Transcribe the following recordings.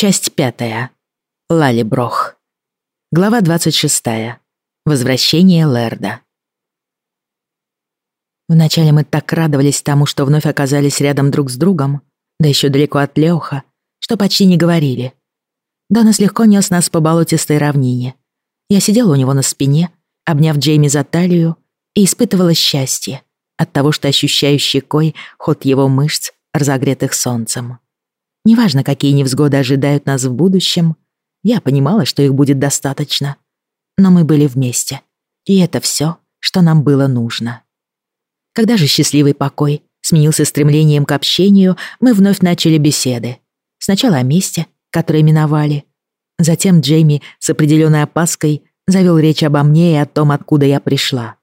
Часть пятая. Лалиброх. Глава 26. Возвращение Лерда. Вначале мы так радовались тому, что вновь оказались рядом друг с другом, да еще далеко от Леуха, что почти не говорили. Донас легко нес нас по болотистой равнине. Я сидела у него на спине, обняв Джейми за талию, и испытывала счастье от того, что ощущаю щекой ход его мышц, разогретых солнцем. Неважно, какие невзгоды ожидают нас в будущем, я понимала, что их будет достаточно. Но мы были вместе, и это все, что нам было нужно. Когда же счастливый покой сменился стремлением к общению, мы вновь начали беседы. Сначала о месте, которое миновали. Затем Джейми с определенной опаской завел речь обо мне и о том, откуда я пришла.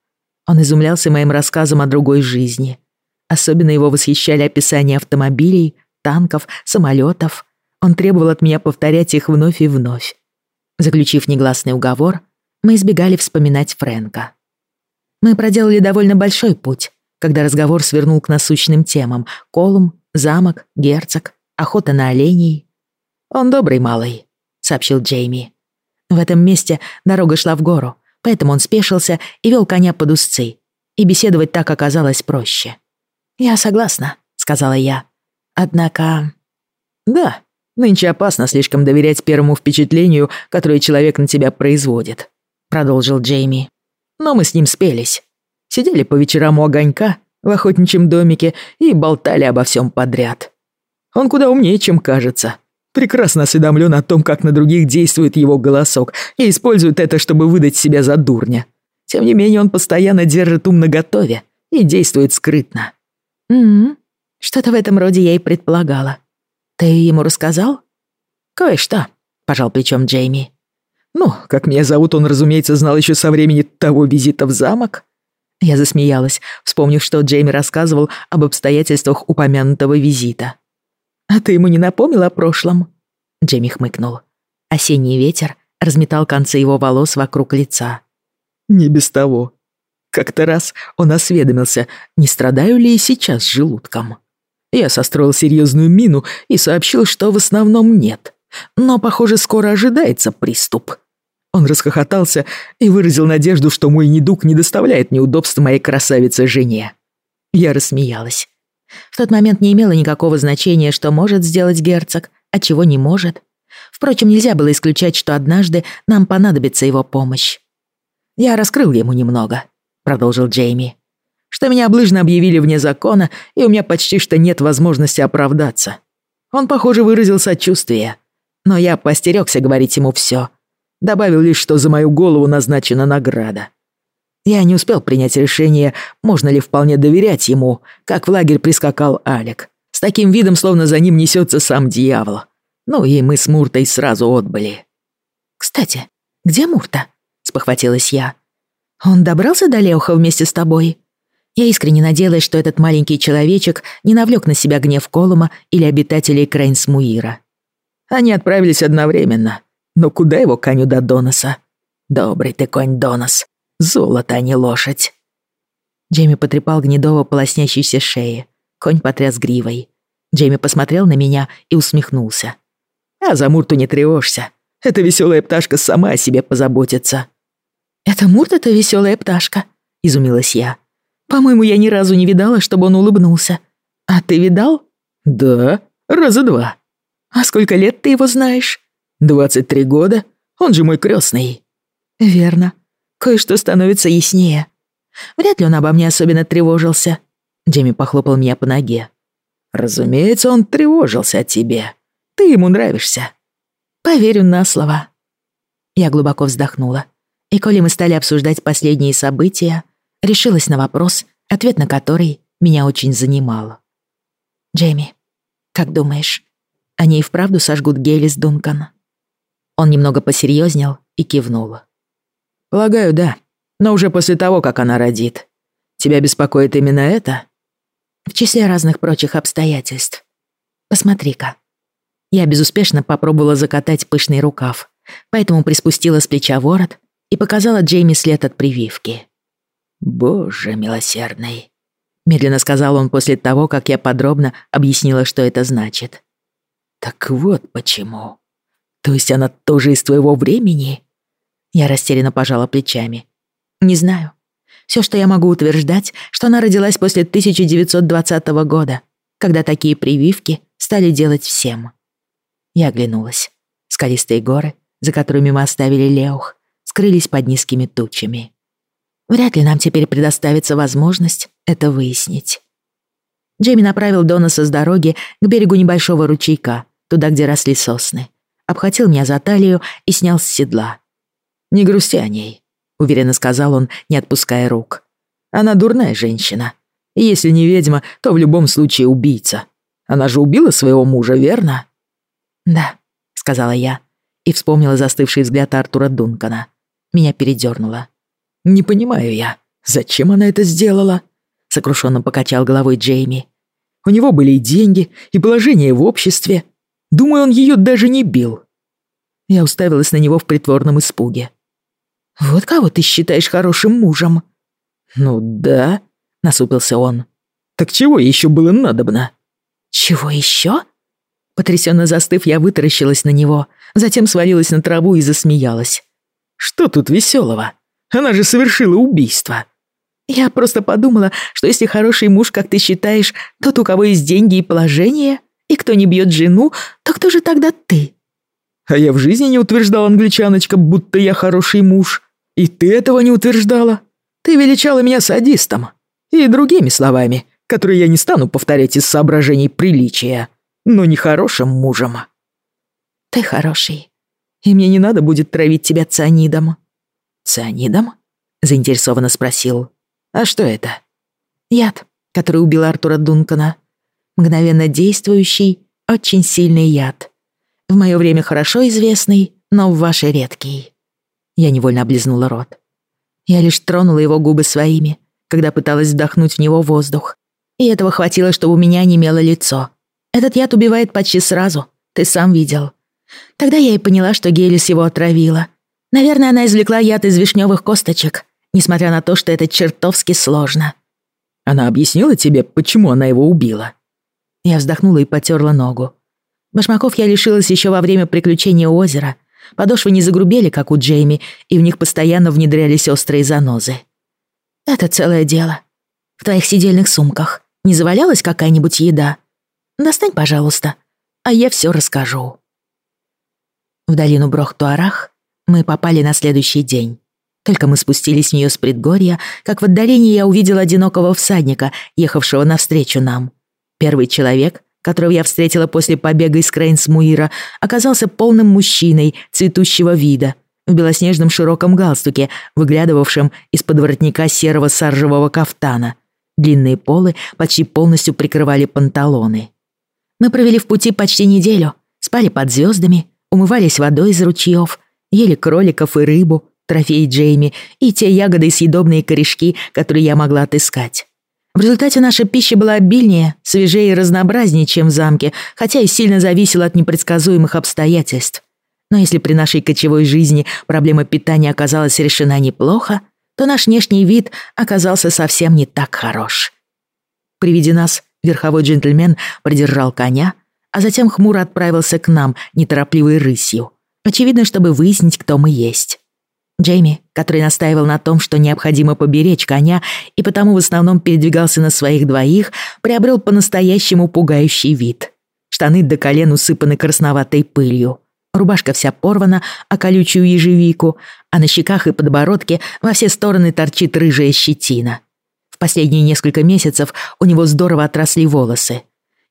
Он изумлялся моим рассказом о другой жизни. Особенно его восхищали описания автомобилей, танков, самолетов. Он требовал от меня повторять их вновь и вновь. Заключив негласный уговор, мы избегали вспоминать Фрэнка. Мы проделали довольно большой путь, когда разговор свернул к насущным темам — Колум, замок, герцог, охота на оленей. «Он добрый малый», — сообщил Джейми. В этом месте дорога шла в гору, поэтому он спешился и вел коня под узцы, и беседовать так оказалось проще. «Я согласна», — сказала я. «Однако...» «Да, нынче опасно слишком доверять первому впечатлению, которое человек на тебя производит», — продолжил Джейми. «Но мы с ним спелись. Сидели по вечерам у огонька в охотничьем домике и болтали обо всем подряд. Он куда умнее, чем кажется. Прекрасно осведомлен о том, как на других действует его голосок, и использует это, чтобы выдать себя за дурня. Тем не менее, он постоянно держит ум наготове и действует скрытно. «Угу. Что-то в этом роде я и предполагала. Ты ему рассказал?» «Кое-что», — пожал плечом Джейми. «Ну, как меня зовут, он, разумеется, знал еще со времени того визита в замок». Я засмеялась, вспомнив, что Джейми рассказывал об обстоятельствах упомянутого визита. «А ты ему не напомнил о прошлом?» Джейми хмыкнул. Осенний ветер разметал концы его волос вокруг лица. «Не без того. Как-то раз он осведомился, не страдаю ли и сейчас желудком. Я состроил серьезную мину и сообщил, что в основном нет. Но, похоже, скоро ожидается приступ. Он расхохотался и выразил надежду, что мой недуг не доставляет неудобств моей красавице-жене. Я рассмеялась. В тот момент не имело никакого значения, что может сделать герцог, а чего не может. Впрочем, нельзя было исключать, что однажды нам понадобится его помощь. «Я раскрыл ему немного», — продолжил Джейми, «что меня облыжно объявили вне закона, и у меня почти что нет возможности оправдаться. Он, похоже, выразил сочувствие, но я постерегся говорить ему все. Добавил лишь, что за мою голову назначена награда. Я не успел принять решение, можно ли вполне доверять ему, как в лагерь прискакал Алек. С таким видом, словно за ним несется сам дьявол. Ну и мы с Муртой сразу отбыли. «Кстати, где Мурта?» — спохватилась я. «Он добрался до Леуха вместе с тобой?» Я искренне надеялась, что этот маленький человечек не навлек на себя гнев Колума или обитателей Крейнсмуира. Они отправились одновременно. Но куда его коню до Доноса? Добрый ты конь Донос. Золото, а не лошадь. Джейми потрепал гнедово полоснящейся шеи. Конь потряс гривой. Джейми посмотрел на меня и усмехнулся. «А за Мурту не тревожься. Эта веселая пташка сама о себе позаботится». «Это Мурта-то веселая пташка?» — изумилась я. «По-моему, я ни разу не видала, чтобы он улыбнулся. А ты видал?» «Да, раза два». «А сколько лет ты его знаешь?» «Двадцать три года. Он же мой крестный». «Верно кое-что становится яснее. Вряд ли он обо мне особенно тревожился. Джейми похлопал меня по ноге. Разумеется, он тревожился о тебе. Ты ему нравишься. Поверю на слово. Я глубоко вздохнула. И коли мы стали обсуждать последние события, решилась на вопрос, ответ на который меня очень занимал. «Джейми, как думаешь, они и вправду сожгут Гейлис Дункан?» Он немного посерьезнел и кивнул. «Полагаю, да. Но уже после того, как она родит. Тебя беспокоит именно это?» «В числе разных прочих обстоятельств. Посмотри-ка». Я безуспешно попробовала закатать пышный рукав, поэтому приспустила с плеча ворот и показала Джейми след от прививки. «Боже милосердный», — медленно сказал он после того, как я подробно объяснила, что это значит. «Так вот почему. То есть она тоже из твоего времени? Я растерянно пожала плечами. Не знаю. Все, что я могу утверждать, что она родилась после 1920 года, когда такие прививки стали делать всем. Я оглянулась. Скалистые горы, за которыми мы оставили Леух, скрылись под низкими тучами. Вряд ли нам теперь предоставится возможность это выяснить. Джейми направил Донаса с дороги к берегу небольшого ручейка, туда, где росли сосны. Обхватил меня за талию и снял с седла. «Не грусти о ней», — уверенно сказал он, не отпуская рук. «Она дурная женщина. И если не ведьма, то в любом случае убийца. Она же убила своего мужа, верно?» «Да», — сказала я, и вспомнила застывший взгляд Артура Дункана. Меня передёрнуло. «Не понимаю я, зачем она это сделала?» Сокрушенно покачал головой Джейми. «У него были и деньги, и положение в обществе. Думаю, он ее даже не бил». Я уставилась на него в притворном испуге. «Вот кого ты считаешь хорошим мужем?» «Ну да», — насупился он. «Так чего еще было надобно?» «Чего еще?» Потрясенно застыв, я вытаращилась на него, затем свалилась на траву и засмеялась. «Что тут веселого? Она же совершила убийство!» «Я просто подумала, что если хороший муж, как ты считаешь, тот, у кого есть деньги и положение, и кто не бьет жену, то кто же тогда ты?» «А я в жизни не утверждал, англичаночка, будто я хороший муж. И ты этого не утверждала. Ты величала меня садистом. И другими словами, которые я не стану повторять из соображений приличия, но не хорошим мужем». «Ты хороший, и мне не надо будет травить тебя цианидом». «Цианидом?» — заинтересованно спросил. «А что это?» «Яд, который убил Артура Дункана. Мгновенно действующий, очень сильный яд. В мое время хорошо известный, но в ваше редкий». Я невольно облизнула рот. Я лишь тронула его губы своими, когда пыталась вдохнуть в него воздух. И этого хватило, чтобы у меня немело лицо. Этот яд убивает почти сразу, ты сам видел. Тогда я и поняла, что Гелис его отравила. Наверное, она извлекла яд из вишневых косточек, несмотря на то, что это чертовски сложно. Она объяснила тебе, почему она его убила? Я вздохнула и потерла ногу. Башмаков я лишилась еще во время приключения у озера. Подошвы не загрубели, как у Джейми, и в них постоянно внедрялись острые занозы. Это целое дело. В твоих сидельных сумках не завалялась какая-нибудь еда? Достань, пожалуйста, а я все расскажу. В долину Брохтуарах мы попали на следующий день. Только мы спустились в нее с предгорья, как в отдалении я увидел одинокого всадника, ехавшего навстречу нам. Первый человек, которого я встретила после побега из Крейнсмуира, оказался полным мужчиной цветущего вида, в белоснежном широком галстуке, выглядывавшем из-под воротника серого саржевого кафтана. Длинные полы почти полностью прикрывали панталоны. Мы провели в пути почти неделю, спали под звездами, умывались водой из ручьев, ели кроликов и рыбу, трофей Джейми и те ягоды и съедобные корешки, которые я могла отыскать. В результате наша пища была обильнее, свежее и разнообразнее, чем в замке, хотя и сильно зависела от непредсказуемых обстоятельств. Но если при нашей кочевой жизни проблема питания оказалась решена неплохо, то наш внешний вид оказался совсем не так хорош. При виде нас верховой джентльмен придержал коня, а затем хмуро отправился к нам неторопливой рысью. Очевидно, чтобы выяснить, кто мы есть. Джейми, который настаивал на том, что необходимо поберечь коня и потому в основном передвигался на своих двоих, приобрел по-настоящему пугающий вид. Штаны до колен усыпаны красноватой пылью. Рубашка вся порвана, а колючую ежевику, а на щеках и подбородке во все стороны торчит рыжая щетина. В последние несколько месяцев у него здорово отросли волосы.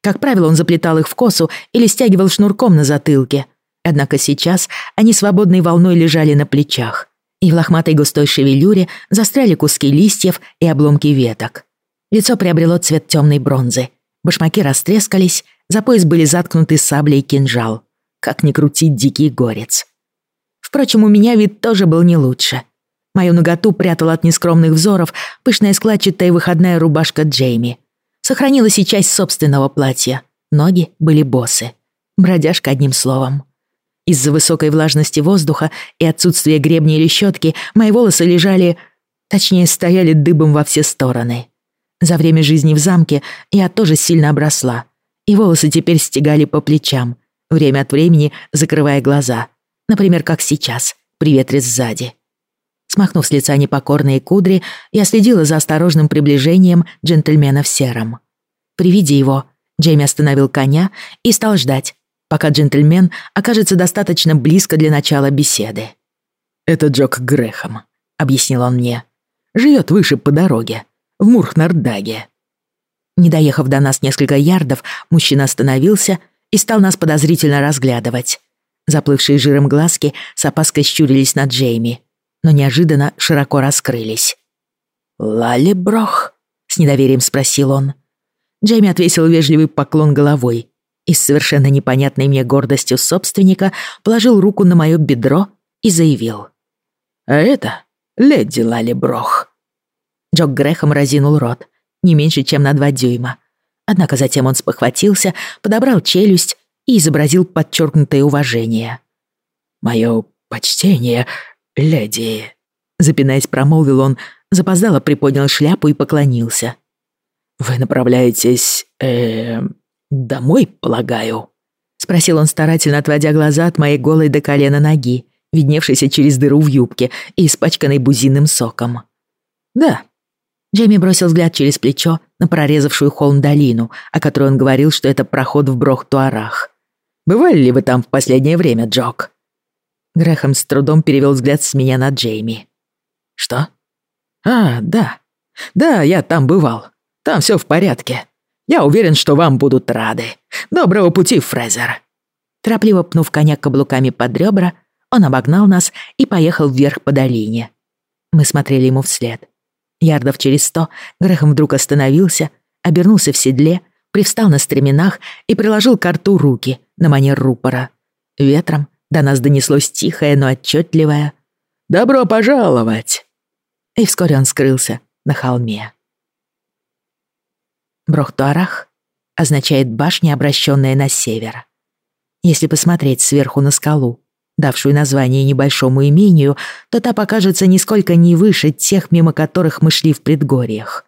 Как правило, он заплетал их в косу или стягивал шнурком на затылке. Однако сейчас они свободной волной лежали на плечах. И в лохматой густой шевелюре застряли куски листьев и обломки веток. Лицо приобрело цвет темной бронзы. Башмаки растрескались, за пояс были заткнуты сабли и кинжал. Как ни крутить дикий горец. Впрочем, у меня вид тоже был не лучше. Мою наготу прятала от нескромных взоров пышная складчатая выходная рубашка Джейми — Сохранилась и часть собственного платья. Ноги были босы. Бродяжка одним словом. Из-за высокой влажности воздуха и отсутствия гребня или щетки мои волосы лежали... Точнее, стояли дыбом во все стороны. За время жизни в замке я тоже сильно обросла. И волосы теперь стегали по плечам. время от времени закрывая глаза, например, как сейчас, при ветре сзади. Смахнув с лица непокорные кудри, я следила за осторожным приближением джентльмена в сером. При виде его Джейми остановил коня и стал ждать, пока джентльмен окажется достаточно близко для начала беседы. «Это Джок Грэхэм», — объяснил он мне. «Живет выше по дороге, в Мурхнардаге». Не доехав до нас несколько ярдов, мужчина остановился и стал нас подозрительно разглядывать. Заплывшие жиром глазки с опаской щурились на Джейми, но неожиданно широко раскрылись. «Лали Брох?» — с недоверием спросил он. Джейми отвесил вежливый поклон головой и с совершенно непонятной мне гордостью собственника положил руку на мое бедро и заявил. «А это леди Лали Брох». Джок Грэхэм разинул рот, не меньше, чем на два дюйма. Однако затем он спохватился, подобрал челюсть и изобразил подчеркнутое уважение. «Мое почтение, леди», — запинаясь, промолвил он, запоздало приподнял шляпу и поклонился. «Вы направляетесь... э домой, полагаю?» Спросил он, старательно отводя глаза от моей голой до колена ноги, видневшейся через дыру в юбке и испачканной бузинным соком. «Да». Джейми бросил взгляд через плечо на прорезавшую холм долину, о которой он говорил, что это проход в Брох-Туарах. «Бывали ли вы там в последнее время, Джок?» Грэхэм с трудом перевел взгляд с меня на Джейми. «Что?» «А, да. Да, я там бывал. Там все в порядке. Я уверен, что вам будут рады. Доброго пути, Фрезер». Торопливо пнув коня каблуками под ребра, он обогнал нас и поехал вверх по долине. Мы смотрели ему вслед. Ярдов через сто Грехом вдруг остановился, обернулся в седле, привстал на стременах и приложил к рту руки на манер рупора. Ветром до нас донеслось тихое, но отчетливое «Добро пожаловать!» И вскоре он скрылся на холме. Брохтуарах означает башня, обращенная на север. Если посмотреть сверху на скалу, давшую название небольшому имению, то та покажется нисколько не выше тех, мимо которых мы шли в предгорьях.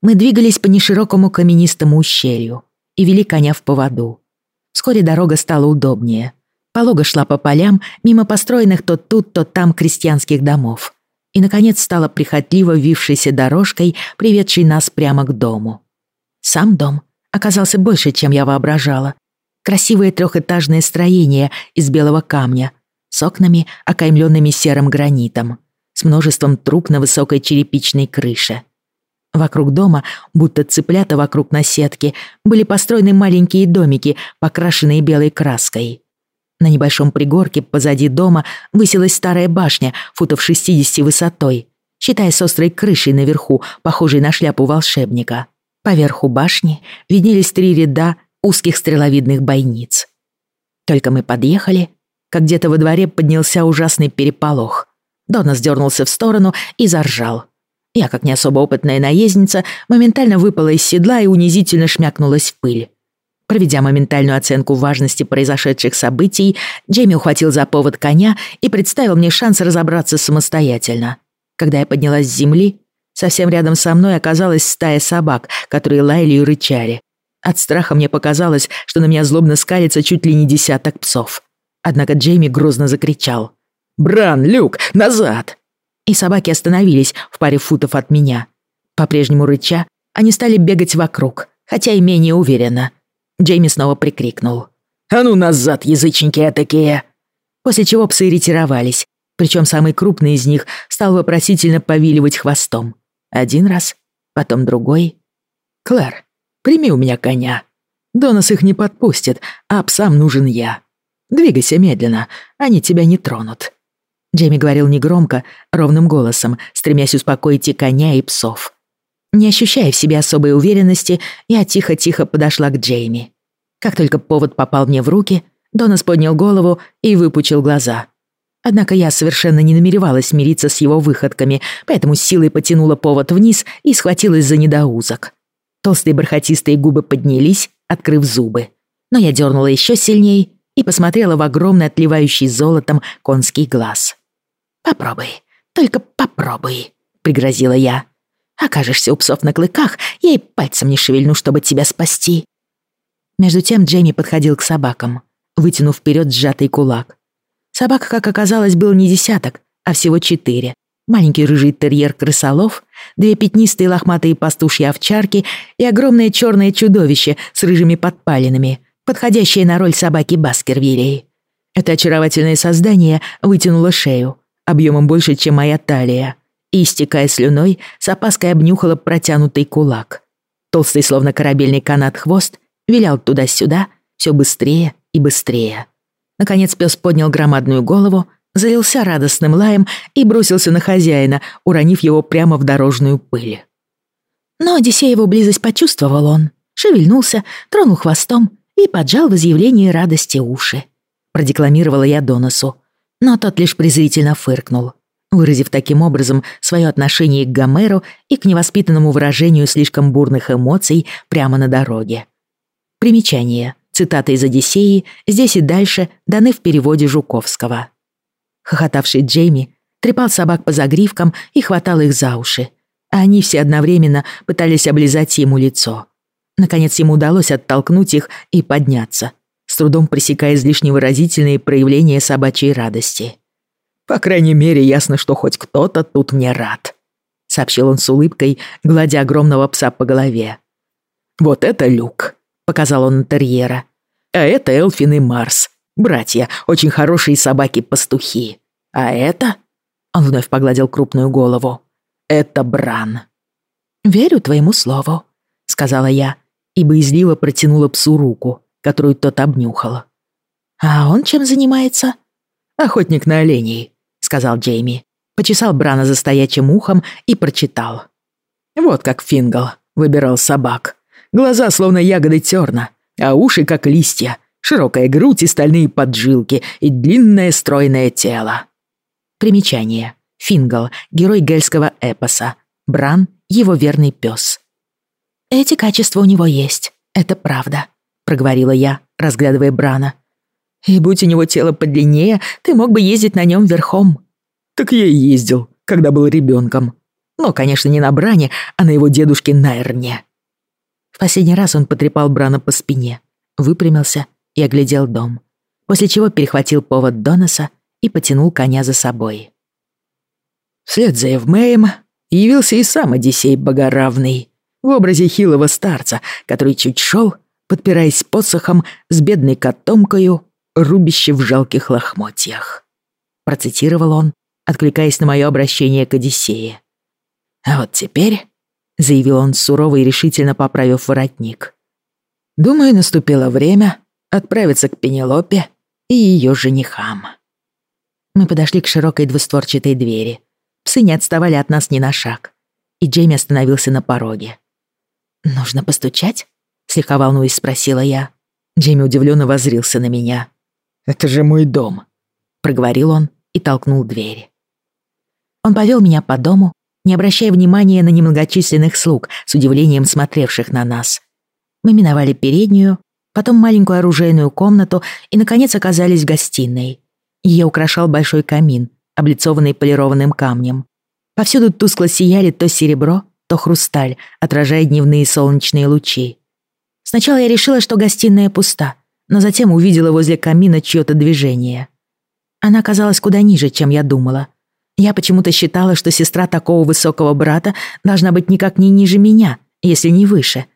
Мы двигались по неширокому каменистому ущелью и вели коня в поводу. Вскоре дорога стала удобнее. Полога шла по полям, мимо построенных то тут, то там крестьянских домов. И, наконец, стала прихотливо вившейся дорожкой, приведшей нас прямо к дому. Сам дом оказался больше, чем я воображала. Красивое трехэтажное строение из белого камня с окнами, окаймленными серым гранитом, с множеством труб на высокой черепичной крыше. Вокруг дома, будто цыплята вокруг наседки, были построены маленькие домики, покрашенные белой краской. На небольшом пригорке позади дома высилась старая башня, футов 60 высотой, считая с острой крышей наверху, похожей на шляпу волшебника. Поверху башни виднелись три ряда узких стреловидных бойниц. Только мы подъехали, как где-то во дворе поднялся ужасный переполох. Дона сдернулся в сторону и заржал. Я, как не особо опытная наездница, моментально выпала из седла и унизительно шмякнулась в пыль. Проведя моментальную оценку важности произошедших событий, Джейми ухватил за повод коня и представил мне шанс разобраться самостоятельно. Когда я поднялась с земли, Совсем рядом со мной оказалась стая собак, которые лаяли и рычали. От страха мне показалось, что на меня злобно скалится чуть ли не десяток псов. Однако Джейми грозно закричал. «Бран, Люк, назад!» И собаки остановились в паре футов от меня. По-прежнему рыча, они стали бегать вокруг, хотя и менее уверенно. Джейми снова прикрикнул. «А ну назад, язычники такие!» После чего псы ретировались, причем самый крупный из них стал вопросительно повиливать хвостом. Один раз, потом другой. «Клэр, прими у меня коня. Донос их не подпустит, а псам нужен я. Двигайся медленно, они тебя не тронут». Джейми говорил негромко, ровным голосом, стремясь успокоить и коня, и псов. Не ощущая в себе особой уверенности, я тихо-тихо подошла к Джейми. Как только повод попал мне в руки, Донос поднял голову и выпучил глаза. Однако я совершенно не намеревалась мириться с его выходками, поэтому силой потянула повод вниз и схватилась за недоузок. Толстые бархатистые губы поднялись, открыв зубы. Но я дернула еще сильнее и посмотрела в огромный отливающий золотом конский глаз. «Попробуй, только попробуй», — пригрозила я. «Окажешься у псов на клыках, я и пальцем не шевельну, чтобы тебя спасти». Между тем Джейми подходил к собакам. вытянув вперед сжатый кулак. Собак, как оказалось, был не десяток, а всего четыре. Маленький рыжий терьер-крысолов, две пятнистые лохматые пастушьи овчарки и огромное черное чудовище с рыжими подпалинами, подходящее на роль собаки Баскервилей. Это очаровательное создание вытянуло шею, объемом больше, чем моя талия, и, истекая слюной, с опаской обнюхала протянутый кулак. Толстый, словно корабельный канат хвост, вилял туда-сюда, все быстрее и быстрее. Наконец пес поднял громадную голову, залился радостным лаем и бросился на хозяина, уронив его прямо в дорожную пыль. Но Одиссееву близость почувствовал он, шевельнулся, тронул хвостом и поджал в изъявлении радости уши. Продекламировала я Доносу, но тот лишь презрительно фыркнул, выразив таким образом свое отношение к Гомеру и к невоспитанному выражению слишком бурных эмоций прямо на дороге. Примечание. Цитаты из «Одиссеи» здесь и дальше даны в переводе Жуковского. Хохотавший Джейми трепал собак по загривкам и хватал их за уши, а они все одновременно пытались облизать ему лицо. Наконец ему удалось оттолкнуть их и подняться, с трудом пресекая излишне выразительные проявления собачьей радости. «По крайней мере, ясно, что хоть кто-то тут мне рад», — сообщил он с улыбкой, гладя огромного пса по голове. «Вот это Люк», — показал он на терьера. «А это Элфин и Марс, Братья, очень хорошие собаки-пастухи. А это...» Он вновь погладил крупную голову. «Это Бран». «Верю твоему слову», — сказала я, и боязливо протянула псу руку, которую тот обнюхал. «А он чем занимается?» «Охотник на оленей», — сказал Джейми. Почесал Брана за стоячим ухом и прочитал. «Вот как Фингал выбирал собак. Глаза словно ягоды терна, а уши как листья, широкая грудь и стальные поджилки и длинное стройное тело. Примечание. Фингал, герой гельского эпоса. Бран — его верный пес. «Эти качества у него есть, это правда», — проговорила я, разглядывая Брана. «И будь у него тело подлиннее, ты мог бы ездить на нем верхом». «Так я и ездил, когда был ребенком. Но, конечно, не на Бране, а на его дедушке Найрне». В последний раз он потрепал Брана по спине, выпрямился и оглядел дом, после чего перехватил повод Доноса и потянул коня за собой. Вслед за Евмеем явился и сам Одиссей Богоравный в образе хилого старца, который чуть шел, подпираясь посохом с бедной котомкою, рубище в жалких лохмотьях. Процитировал он, откликаясь на мое обращение к Одиссее. «А вот теперь», — заявил он сурово и решительно поправив воротник, «думаю, наступило время отправиться к Пенелопе и ее женихам. Мы подошли к широкой двустворчатой двери. Псы не отставали от нас ни на шаг. И Джейми остановился на пороге. «Нужно постучать?» — слегка волнуясь спросила я. Джейми удивленно возрился на меня. «Это же мой дом», — проговорил он и толкнул дверь. Он повел меня по дому, не обращая внимания на немногочисленных слуг, с удивлением смотревших на нас. Мы миновали переднюю потом маленькую оружейную комнату и, наконец, оказались в гостиной. Ее украшал большой камин, облицованный полированным камнем. Повсюду тускло сияли то серебро, то хрусталь, отражая дневные солнечные лучи. Сначала я решила, что гостиная пуста, но затем увидела возле камина чьё-то движение. Она оказалась куда ниже, чем я думала. Я почему-то считала, что сестра такого высокого брата должна быть никак не ниже меня, если не выше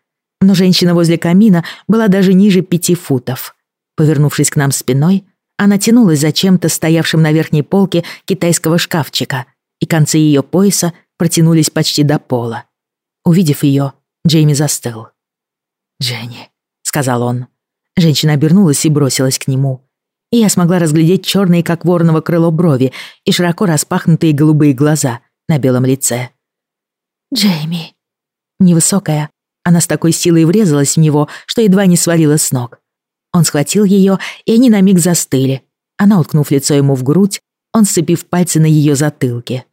но женщина возле камина была даже ниже пяти футов. Повернувшись к нам спиной, она тянулась за чем-то стоявшим на верхней полке китайского шкафчика, и концы ее пояса протянулись почти до пола. Увидев ее, Джейми застыл. «Дженни», — сказал он. Женщина обернулась и бросилась к нему. И я смогла разглядеть черные, как вороново крыло брови, и широко распахнутые голубые глаза на белом лице. «Джейми». Невысокая, она с такой силой врезалась в него, что едва не свалила с ног. Он схватил ее, и они на миг застыли. Она, уткнув лицо ему в грудь, он сцепив пальцы на ее затылке.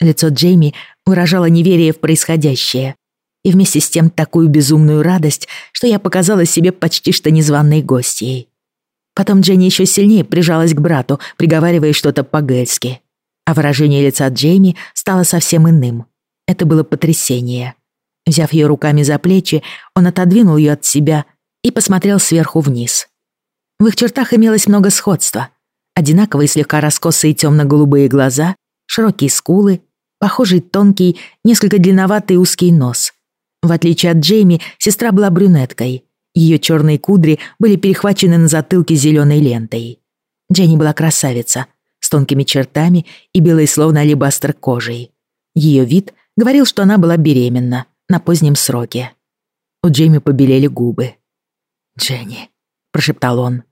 Лицо Джейми выражало неверие в происходящее. И вместе с тем такую безумную радость, что я показала себе почти что незваной гостьей. Потом Дженни еще сильнее прижалась к брату, приговаривая что-то по-гельски. А выражение лица Джейми стало совсем иным. Это было потрясение. Взяв ее руками за плечи, он отодвинул ее от себя и посмотрел сверху вниз. В их чертах имелось много сходства. Одинаковые слегка раскосые темно-голубые глаза, широкие скулы, похожий тонкий, несколько длинноватый узкий нос. В отличие от Джейми, сестра была брюнеткой. Ее черные кудри были перехвачены на затылке зеленой лентой. Дженни была красавица, с тонкими чертами и белой словно алебастр кожей. Ее вид говорил, что она была беременна на позднем сроке. У Джейми побелели губы. «Дженни», — прошептал он.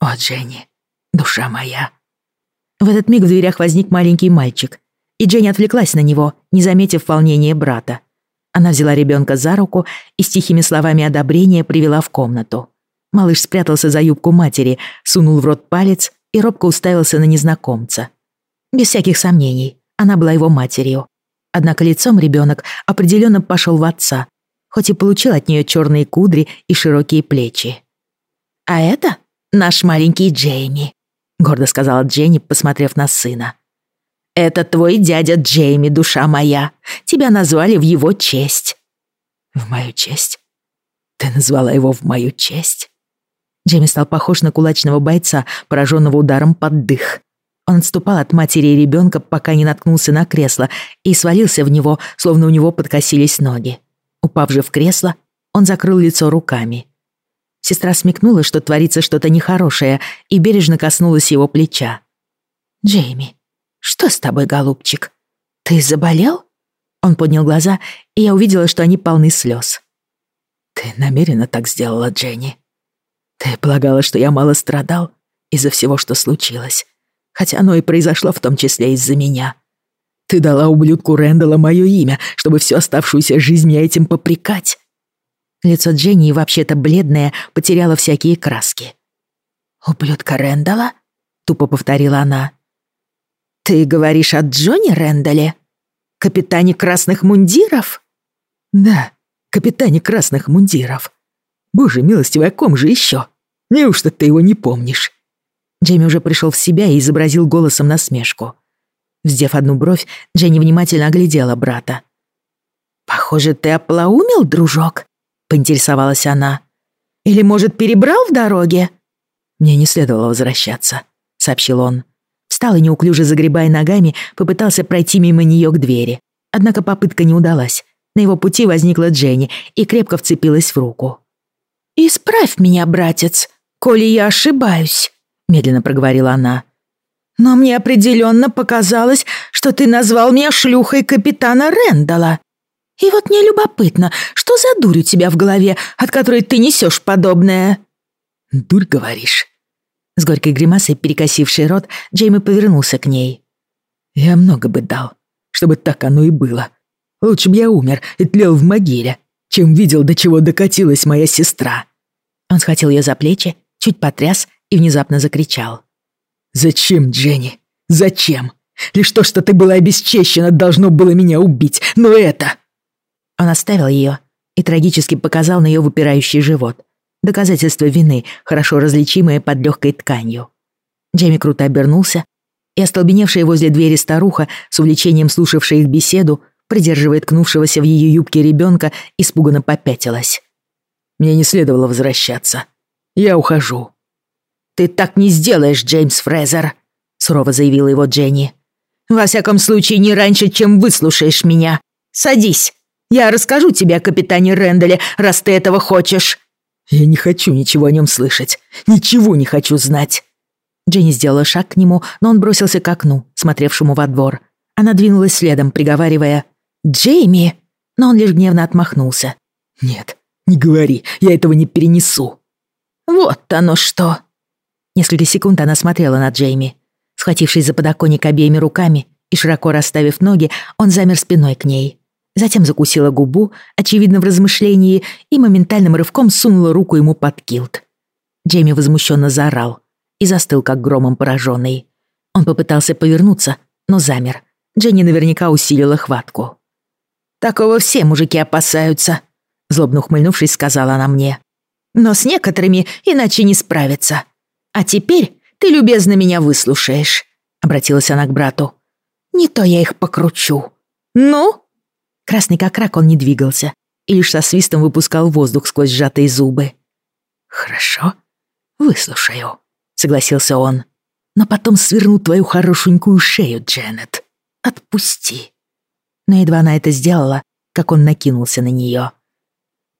«О, Дженни, душа моя». В этот миг в дверях возник маленький мальчик, и Дженни отвлеклась на него, не заметив волнения брата. Она взяла ребенка за руку и с тихими словами одобрения привела в комнату. Малыш спрятался за юбку матери, сунул в рот палец и робко уставился на незнакомца. Без всяких сомнений, она была его матерью. Однако лицом ребенок определенно пошел в отца, хоть и получил от нее черные кудри и широкие плечи. «А это наш маленький Джейми», — гордо сказала Дженни, посмотрев на сына. «Это твой дядя Джейми, душа моя. Тебя назвали в его честь». «В мою честь? Ты назвала его в мою честь?» Джейми стал похож на кулачного бойца, пораженного ударом под дых. Он отступал от матери и ребенка, пока не наткнулся на кресло, и свалился в него, словно у него подкосились ноги. Упав же в кресло, он закрыл лицо руками. Сестра смекнула, что творится что-то нехорошее, и бережно коснулась его плеча. «Джейми, что с тобой, голубчик? Ты заболел?» Он поднял глаза, и я увидела, что они полны слез. «Ты намеренно так сделала, Дженни. Ты полагала, что я мало страдал из-за всего, что случилось, хотя оно и произошло в том числе из-за меня. Ты дала ублюдку Рэндала мое имя, чтобы всю оставшуюся жизнь я этим попрекать». Лицо Дженни, вообще-то бледное, потеряло всякие краски. «Ублюдка Рэндала?» — тупо повторила она. «Ты говоришь о Джонни Рэндале? Капитане красных мундиров?» «Да, капитане красных мундиров. Боже милостивый, о ком же еще? Неужто ты его не помнишь?» Джейми уже пришел в себя и изобразил голосом насмешку. Вздев одну бровь, Дженни внимательно оглядела брата. «Похоже, ты оплоумел, дружок?» — поинтересовалась она. «Или, может, перебрал в дороге?» «Мне не следовало возвращаться», — сообщил он. Встал и, неуклюже загребая ногами, попытался пройти мимо нее к двери. Однако попытка не удалась. На его пути возникла Дженни и крепко вцепилась в руку. «Исправь меня, братец, коли я ошибаюсь», — медленно проговорила она. Но мне определенно показалось, что ты назвал меня шлюхой капитана Рэндала. И вот мне любопытно, что за дурь у тебя в голове, от которой ты несешь подобное?» «Дурь, говоришь?» С горькой гримасой, перекосивший рот, Джейми повернулся к ней. «Я много бы дал, чтобы так оно и было. Лучше бы я умер и тлел в могиле, чем видел, до чего докатилась моя сестра». Он схватил ее за плечи, чуть потряс и внезапно закричал. «Зачем, Дженни? Зачем? Лишь то, что ты была обесчещена, должно было меня убить. Но это...» Он оставил ее и трагически показал на ее выпирающий живот. Доказательство вины, хорошо различимое под легкой тканью. Джейми круто обернулся, и остолбеневшая возле двери старуха, с увлечением слушавшая их беседу, придерживая ткнувшегося в ее юбке ребенка, испуганно попятилась. «Мне не следовало возвращаться. Я ухожу». «Ты так не сделаешь, Джеймс Фрезер», — сурово заявила его Дженни. «Во всяком случае, не раньше, чем выслушаешь меня. Садись. Я расскажу тебе о капитане Рэндале, раз ты этого хочешь». «Я не хочу ничего о нем слышать. Ничего не хочу знать». Дженни сделала шаг к нему, но он бросился к окну, смотревшему во двор. Она двинулась следом, приговаривая «Джейми!» Но он лишь гневно отмахнулся. «Нет, не говори, я этого не перенесу». «Вот оно что!» Несколько секунд она смотрела на Джейми. Схватившись за подоконник обеими руками и широко расставив ноги, он замер спиной к ней. Затем закусила губу, очевидно в размышлении, и моментальным рывком сунула руку ему под килт. Джейми возмущенно заорал и застыл, как громом пораженный. Он попытался повернуться, но замер. Дженни наверняка усилила хватку. «Такого все мужики опасаются», — злобно ухмыльнувшись, сказала она мне. «Но с некоторыми иначе не справиться. «А теперь ты любезно меня выслушаешь», — обратилась она к брату. «Не то я их покручу. Ну?» Красный как рак он не двигался и лишь со свистом выпускал воздух сквозь сжатые зубы. «Хорошо. «Выслушаю», — согласился он. «Но потом сверну твою хорошенькую шею, Дженнет. Отпусти». Но едва она это сделала, как он накинулся на нее.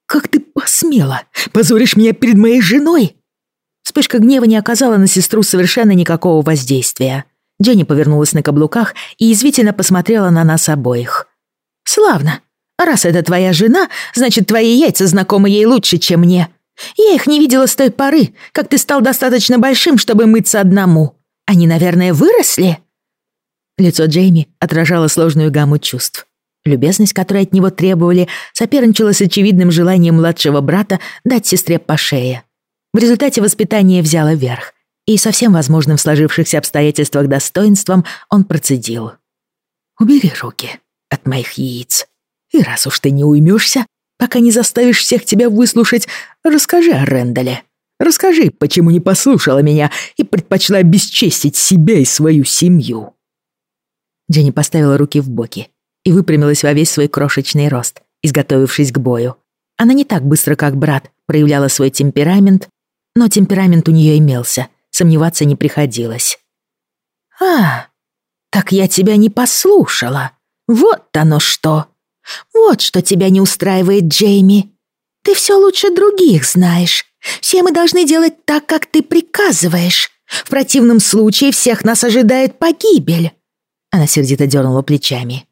«Как ты посмела? Позоришь меня перед моей женой?» Вспышка гнева не оказала на сестру совершенно никакого воздействия. Дженни повернулась на каблуках и извительно посмотрела на нас обоих. «Славно. Раз это твоя жена, значит, твои яйца знакомы ей лучше, чем мне. Я их не видела с той поры, как ты стал достаточно большим, чтобы мыться одному. Они, наверное, выросли?» Лицо Джейми отражало сложную гамму чувств. Любезность, которую от него требовали, соперничала с очевидным желанием младшего брата дать сестре по шее. В результате воспитание взяло верх, и со всем возможным в сложившихся обстоятельствах достоинством он процедил. «Убери руки от моих яиц. И раз уж ты не уймешься, пока не заставишь всех тебя выслушать, расскажи о Рэндале. Расскажи, почему не послушала меня и предпочла обесчестить себя и свою семью». Дженни поставила руки в боки и выпрямилась во весь свой крошечный рост, изготовившись к бою. Она не так быстро, как брат, проявляла свой темперамент, но темперамент у нее имелся, сомневаться не приходилось. «А, так я тебя не послушала. Вот оно что. Вот что тебя не устраивает, Джейми. Ты все лучше других знаешь. Все мы должны делать так, как ты приказываешь. В противном случае всех нас ожидает погибель». Она сердито дернула плечами.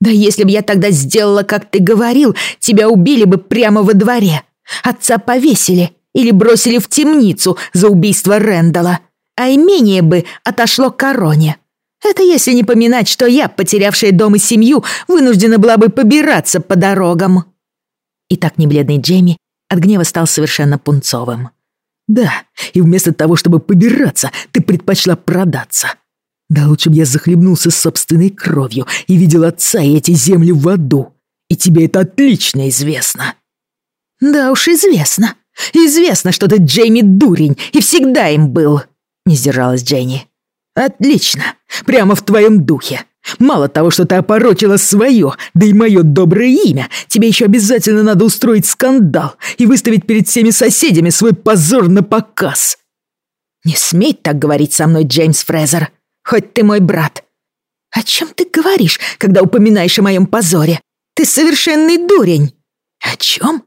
«Да если бы я тогда сделала, как ты говорил, тебя убили бы прямо во дворе. Отца повесили или бросили в темницу за убийство Рэндала, а имение бы отошло короне. Это если не поминать, что я, потерявшая дом и семью, вынуждена была бы побираться по дорогам». И так небледный Джейми от гнева стал совершенно пунцовым. «Да, и вместо того, чтобы побираться, ты предпочла продаться. Да лучше бы я захлебнулся собственной кровью и видел отца и эти земли в аду. И тебе это отлично известно». «Да уж известно. Известно, что ты Джейми дурень и всегда им был», — не сдержалась Дженни. «Отлично. Прямо в твоем духе. Мало того, что ты опорочила свое, да и мое доброе имя, тебе еще обязательно надо устроить скандал и выставить перед всеми соседями свой позор на показ». «Не смей так говорить со мной, Джеймс Фрезер, хоть ты мой брат. О чем ты говоришь, когда упоминаешь о моем позоре? Ты совершенный дурень». «О чем?»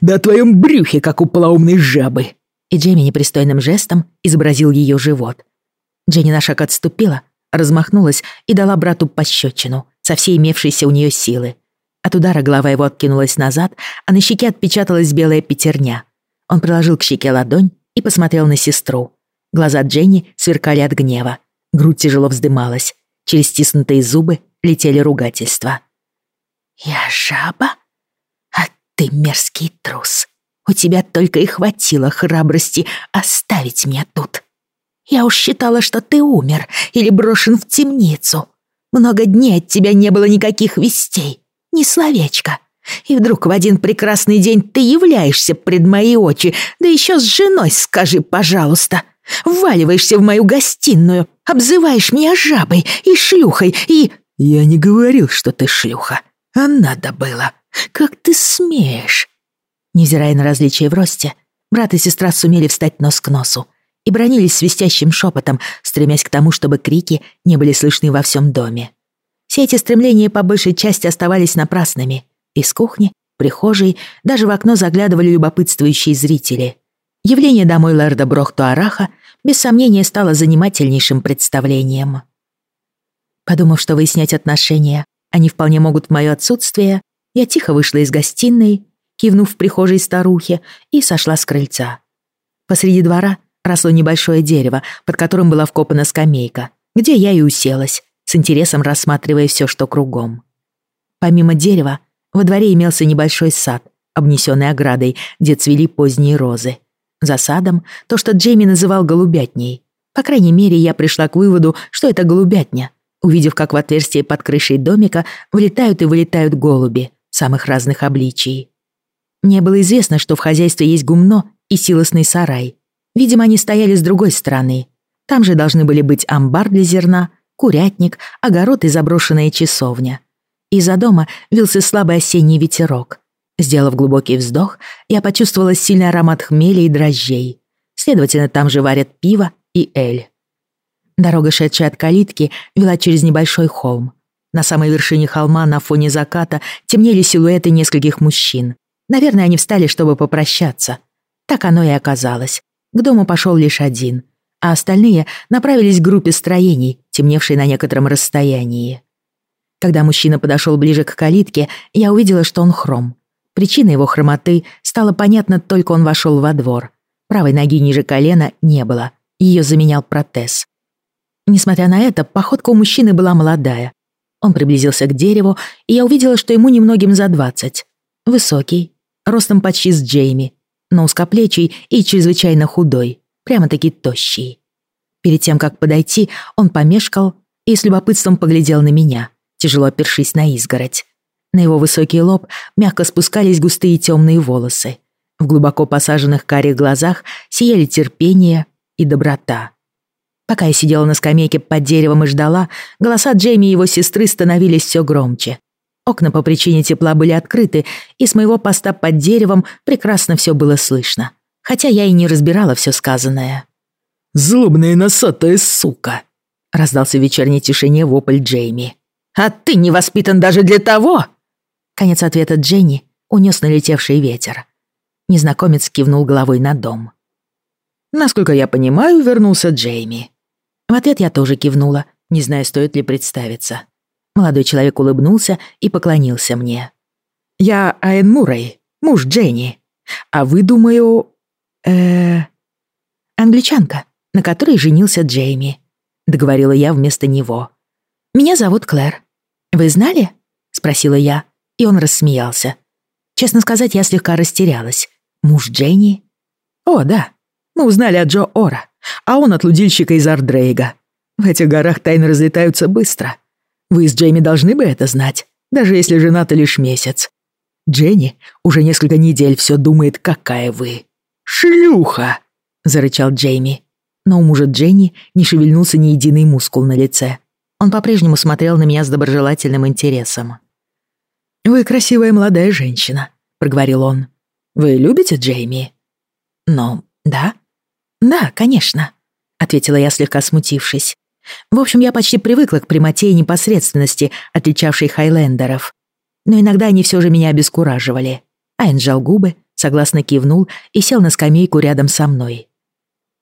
«Да о твоем брюхе, как у полоумной жабы». И Джейми непристойным жестом изобразил ее живот. Дженни на шаг отступила, размахнулась и дала брату пощечину со всей имевшейся у нее силы. От удара голова его откинулась назад, а на щеке отпечаталась белая пятерня. Он приложил к щеке ладонь и посмотрел на сестру. Глаза Дженни сверкали от гнева. Грудь тяжело вздымалась. Через стиснутые зубы летели ругательства. «Я жаба? А ты мерзкий трус. У тебя только и хватило храбрости оставить меня тут. Я уж считала, что ты умер или брошен в темницу. Много дней от тебя не было никаких вестей, ни словечка. И вдруг в один прекрасный день ты являешься пред мои очи, да еще с женой скажи, пожалуйста. Вваливаешься в мою гостиную, обзываешь меня жабой и шлюхой, и... Я не говорил, что ты шлюха, а надо было. Как ты смеешь? Невзирая на различия в росте, брат и сестра сумели встать нос к носу и бронились свистящим шепотом, стремясь к тому, чтобы крики не были слышны во всем доме. Все эти стремления по большей части оставались напрасными. Из кухни, прихожей, даже в окно заглядывали любопытствующие зрители. Явление домой лэрда Брохтуараха без сомнения стало занимательнейшим представлением. Подумав, что выяснять отношения они вполне могут в моё отсутствие, я тихо вышла из гостиной, кивнув в прихожей старухе, и сошла с крыльца. Посреди двора росло небольшое дерево, под которым была вкопана скамейка, где я и уселась, с интересом рассматривая все, что кругом. Помимо дерева, во дворе имелся небольшой сад, обнесенный оградой, где цвели поздние розы. За садом то, что Джейми называл голубятней. По крайней мере, я пришла к выводу, что это голубятня, увидев, как в отверстие под крышей домика влетают и вылетают голуби самых разных обличий. Мне было известно, что в хозяйстве есть гумно и силосный сарай, Видимо, они стояли с другой стороны. Там же должны были быть амбар для зерна, курятник, огород и заброшенная часовня. Из-за дома вился слабый осенний ветерок. Сделав глубокий вздох, я почувствовала сильный аромат хмеля и дрожжей. Следовательно, там же варят пиво и эль. Дорога, шедшая от калитки, вела через небольшой холм. На самой вершине холма на фоне заката темнели силуэты нескольких мужчин. Наверное, они встали, чтобы попрощаться. Так оно и оказалось. К дому пошел лишь один, а остальные направились к группе строений, темневшей на некотором расстоянии. Когда мужчина подошел ближе к калитке, я увидела, что он хром. Причина его хромоты стала понятна, только он вошел во двор. Правой ноги ниже колена не было, ее заменял протез. Несмотря на это, походка у мужчины была молодая. Он приблизился к дереву, и я увидела, что ему немногим за двадцать. Высокий, ростом почти с Джейми, но узкоплечий и чрезвычайно худой, прямо-таки тощий. Перед тем, как подойти, он помешкал и с любопытством поглядел на меня, тяжело опершись на изгородь. На его высокий лоб мягко спускались густые темные волосы. В глубоко посаженных карих глазах сияли терпение и доброта. Пока я сидела на скамейке под деревом и ждала, голоса Джейми и его сестры становились все громче. Окна по причине тепла были открыты, и с моего поста под деревом прекрасно все было слышно. Хотя я и не разбирала все сказанное. «Злобная носатая сука!» — раздался в вечерней тишине вопль Джейми. «А ты не воспитан даже для того!» Конец ответа Дженни унес налетевший ветер. Незнакомец кивнул головой на дом. «Насколько я понимаю, вернулся Джейми. В ответ я тоже кивнула, не зная, стоит ли представиться. Молодой человек улыбнулся и поклонился мне. «Я Айн Мурray, муж Дженни. А вы, думаю... э Англичанка, на которой женился Джейми», — договорила я вместо него. «Меня зовут Клэр. Вы знали?» — спросила я, и он рассмеялся. Честно сказать, я слегка растерялась. Муж Дженни? «О, да. Мы узнали от Джо Ора а он от лудильщика из Ардрейга. В этих горах тайны разлетаются быстро. Вы с Джейми должны бы это знать, даже если женаты лишь месяц. Дженни уже несколько недель все думает, какая вы. «Шлюха!» — зарычал Джейми. Но у мужа Дженни не шевельнулся ни единый мускул на лице. Он по-прежнему смотрел на меня с доброжелательным интересом. «Вы красивая молодая женщина», — проговорил он. «Вы любите Джейми?» «Ну, да», «Да, конечно», — ответила я, слегка смутившись. В общем, я почти привыкла к прямоте и непосредственности, отличавшей хайлендеров. Но иногда они все же меня обескураживали. Айн сжал губы, согласно кивнул и сел на скамейку рядом со мной.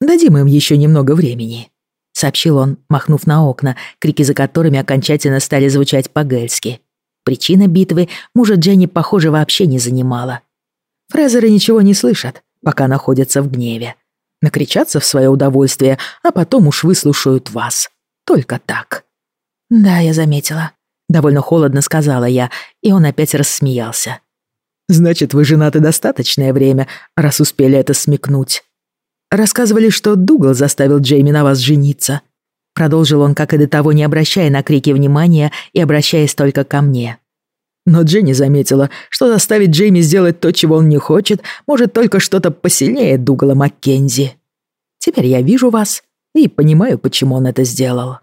«Дадим им еще немного времени», — сообщил он, махнув на окна, крики за которыми окончательно стали звучать по-гельски. Причина битвы мужа Дженни, похоже, вообще не занимала. Фрезеры ничего не слышат, пока находятся в гневе накричаться в свое удовольствие, а потом уж выслушают вас. Только так». «Да, я заметила», — довольно холодно сказала я, и он опять рассмеялся. «Значит, вы женаты достаточное время, раз успели это смекнуть. Рассказывали, что Дугал заставил Джейми на вас жениться». Продолжил он, как и до того, не обращая на крики внимания и обращаясь только ко мне. Но Дженни заметила, что заставить Джейми сделать то, чего он не хочет, может только что-то посильнее Дугала Маккензи. Теперь я вижу вас и понимаю, почему он это сделал».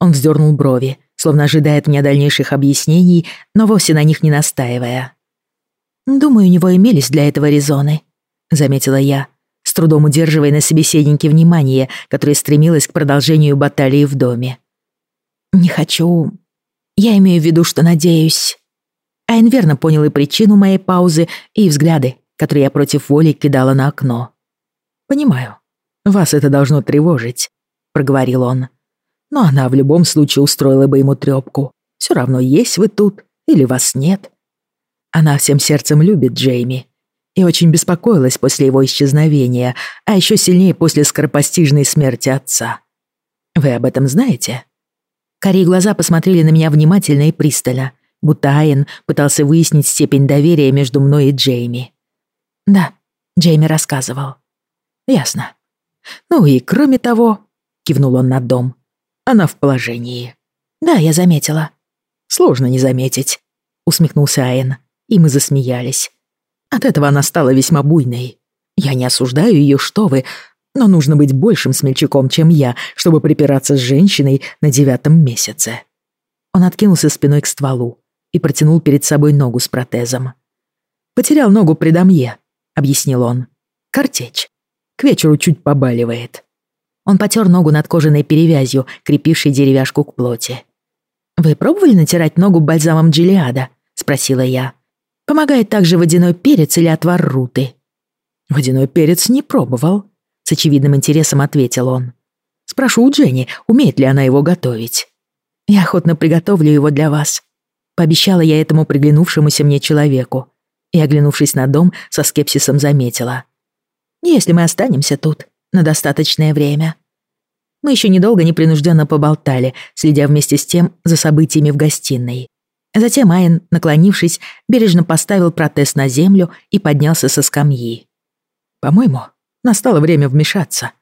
Он вздернул брови, словно ожидая от меня дальнейших объяснений, но вовсе на них не настаивая. «Думаю, у него имелись для этого резоны», — заметила я, с трудом удерживая на собеседнике внимание, которое стремилось к продолжению баталии в доме. «Не хочу... Я имею в виду, что надеюсь...» Айн верно понял и причину моей паузы, и взгляды, которые я против воли кидала на окно. «Понимаю. Вас это должно тревожить», — проговорил он. «Но она в любом случае устроила бы ему трёпку. Всё равно, есть вы тут или вас нет. Она всем сердцем любит Джейми и очень беспокоилась после его исчезновения, а ещё сильнее после скоропостижной смерти отца. Вы об этом знаете?» Карие глаза посмотрели на меня внимательно и пристально, будто Айен пытался выяснить степень доверия между мной и Джейми. «Да», — Джейми рассказывал. «Ясно. Ну и кроме того», — кивнул он на дом, — «она в положении». «Да, я заметила». «Сложно не заметить», — усмехнулся Айен, и мы засмеялись. От этого она стала весьма буйной. Я не осуждаю ее, что вы, но нужно быть большим смельчаком, чем я, чтобы припираться с женщиной на девятом месяце. Он откинулся спиной к стволу, и протянул перед собой ногу с протезом. «Потерял ногу при домье», — объяснил он. «Картечь. К вечеру чуть побаливает». Он потер ногу над кожаной перевязью, крепившей деревяшку к плоти. «Вы пробовали натирать ногу бальзамом Джиллиада?» — спросила я. «Помогает также водяной перец или отвар руты?» «Водяной перец не пробовал», — с очевидным интересом ответил он. «Спрошу у Дженни, умеет ли она его готовить». «Я охотно приготовлю его для вас», — пообещала я этому приглянувшемуся мне человеку. И, оглянувшись на дом, со скепсисом заметила. «Если мы останемся тут на достаточное время». Мы еще недолго непринужденно поболтали, следя вместе с тем за событиями в гостиной. Затем Айн, наклонившись, бережно поставил протез на землю и поднялся со скамьи. «По-моему, настало время вмешаться.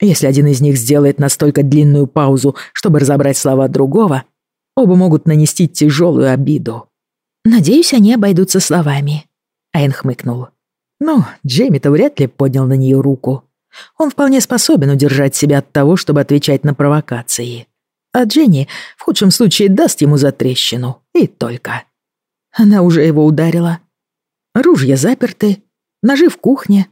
Если один из них сделает настолько длинную паузу, чтобы разобрать слова другого, оба могут нанести тяжелую обиду». «Надеюсь, они обойдутся словами», — Айн хмыкнул. «Ну, Джейми-то вряд ли поднял на нее руку. Он вполне способен удержать себя от того, чтобы отвечать на провокации. А Дженни в худшем случае даст ему за трещину. И только. Она уже его ударила. Ружья заперты, ножи в кухне.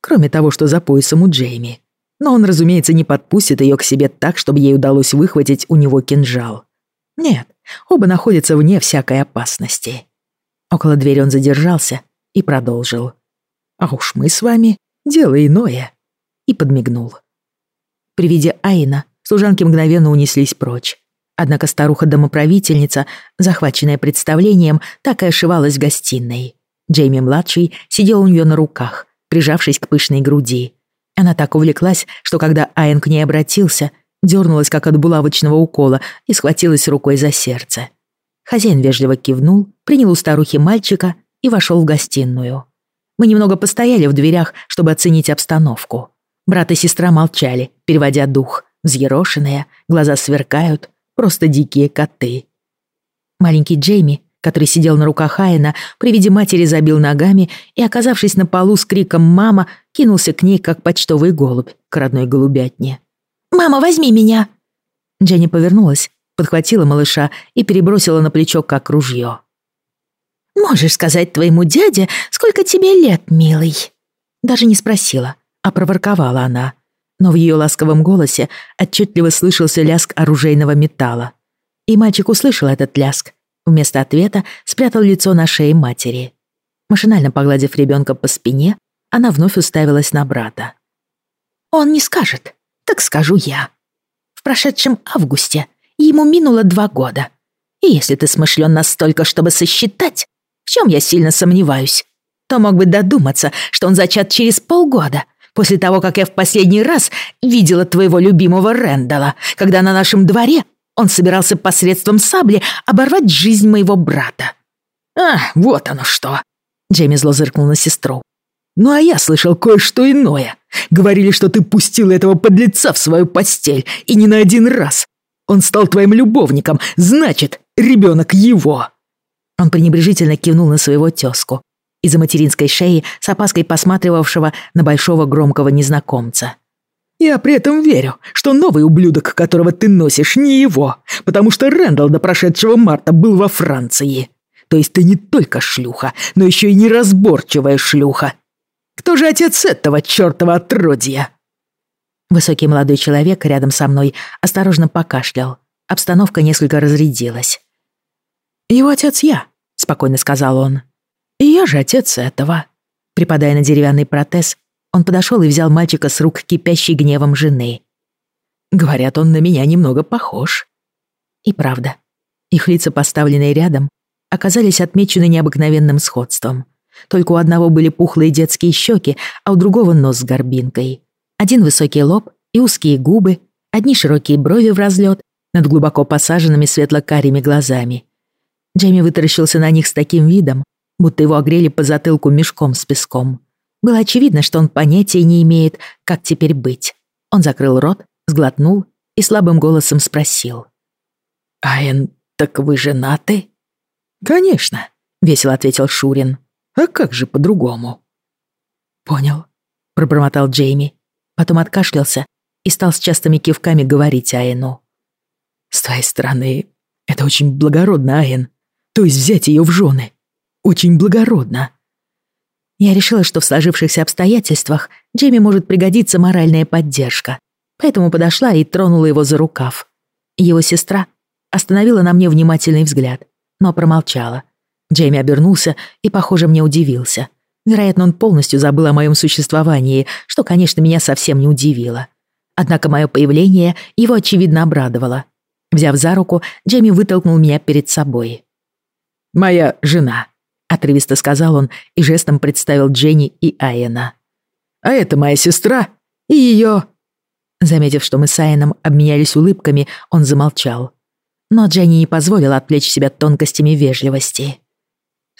Кроме того, что за поясом у Джейми. Но он, разумеется, не подпустит ее к себе так, чтобы ей удалось выхватить у него кинжал. Нет, оба находятся вне всякой опасности. Около двери он задержался и продолжил. «А уж мы с вами — дело иное» и подмигнул. При виде Айна служанки мгновенно унеслись прочь. Однако старуха-домоправительница, захваченная представлением, так и ошивалась в гостиной. Джейми-младший сидел у нее на руках, прижавшись к пышной груди. Она так увлеклась, что когда Айн к ней обратился, дернулась как от булавочного укола и схватилась рукой за сердце. Хозяин вежливо кивнул, принял у старухи мальчика и вошел в гостиную. Мы немного постояли в дверях, чтобы оценить обстановку. Брат и сестра молчали, переводя дух. Взъерошенные, глаза сверкают, просто дикие коты. Маленький Джейми, который сидел на руках Айна, при виде матери забил ногами и, оказавшись на полу с криком «Мама!», кинулся к ней, как почтовый голубь к родной голубятне. «Мама, возьми меня!» Дженни повернулась, подхватила малыша и перебросила на плечо, как ружье. «Можешь сказать твоему дяде, сколько тебе лет, милый?» Даже не спросила, а проворковала она. Но в ее ласковом голосе отчетливо слышался лязг оружейного металла. И мальчик услышал этот лязг. Вместо ответа спрятал лицо на шее матери. Машинально погладив ребенка по спине, она вновь уставилась на брата. «Он не скажет, так скажу я. В прошедшем августе ему минуло два года. И если ты смышлен настолько, чтобы сосчитать, в чем я сильно сомневаюсь, то мог бы додуматься, что он зачат через полгода — после того, как я в последний раз видела твоего любимого Рэндала, когда на нашем дворе он собирался посредством сабли оборвать жизнь моего брата. А, вот оно что. Джейми зло зыркнул на сестру. Ну а я слышал кое-что иное. Говорили, что ты пустил этого подлеца в свою постель, и не на один раз. Он стал твоим любовником, значит, ребенок его. Он пренебрежительно кивнул на своего тезку, из-за материнской шеи с опаской посматривавшего на большого громкого незнакомца. «Я при этом верю, что новый ублюдок, которого ты носишь, не его, потому что Рэндалл до прошедшего марта был во Франции. То есть ты не только шлюха, но еще и неразборчивая шлюха. Кто же отец этого чертова отродья?» Высокий молодой человек рядом со мной осторожно покашлял. Обстановка несколько разрядилась. «Его отец я», — спокойно сказал он. Я же отец этого. Припадая на деревянный протез, он подошел и взял мальчика с рук кипящей гневом жены. Говорят, он на меня немного похож. И правда, их лица, поставленные рядом, оказались отмечены необыкновенным сходством. Только у одного были пухлые детские щеки, а у другого нос с горбинкой. Один высокий лоб и узкие губы, одни широкие брови в разлет над глубоко посаженными светло-карими глазами. Джейми вытаращился на них с таким видом, будто его огрели по затылку мешком с песком. Было очевидно, что он понятия не имеет, как теперь быть. Он закрыл рот, сглотнул и слабым голосом спросил. «Айн, так вы женаты?» «Конечно», — весело ответил Шурин. «А как же по-другому?» «Понял», — пробормотал Джейми. Потом откашлялся и стал с частыми кивками говорить Айну. «С твоей стороны, это очень благородно, Айн. То есть взять ее в жены очень благородно». Я решила, что в сложившихся обстоятельствах Джейми может пригодиться моральная поддержка, поэтому подошла и тронула его за рукав. Его сестра остановила на мне внимательный взгляд, но промолчала. Джейми обернулся и, похоже, мне удивился. Вероятно, он полностью забыл о моем существовании, что, конечно, меня совсем не удивило. Однако мое появление его, очевидно, обрадовало. Взяв за руку, Джейми вытолкнул меня перед собой. «Моя жена», — отрывисто сказал он и жестом представил Дженни и Айена. «А это моя сестра и ее...» Заметив, что мы с Айеном обменялись улыбками, он замолчал. Но Дженни не позволила отвлечь себя тонкостями вежливости.